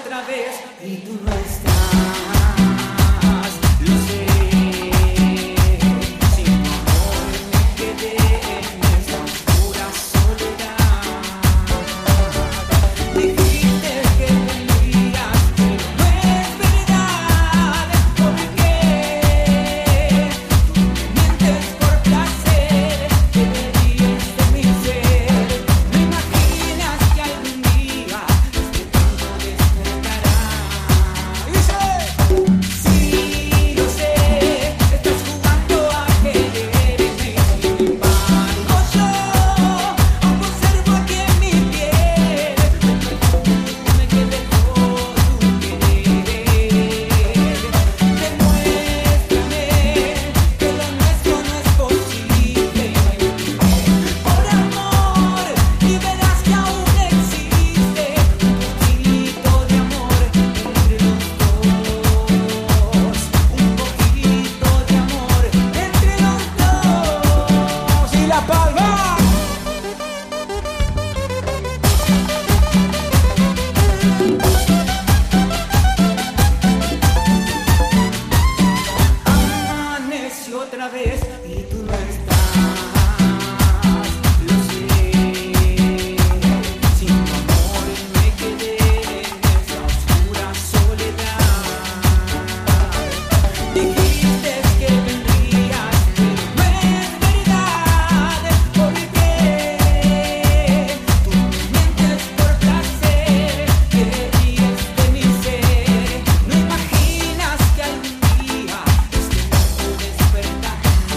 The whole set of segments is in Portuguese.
otra vez y tú no estás.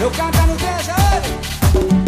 Eu canto no deixa, ei!